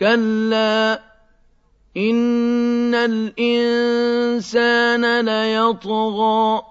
كَلَّا إِنَّ الْإِنسَانَ لَيَطْغَىٰ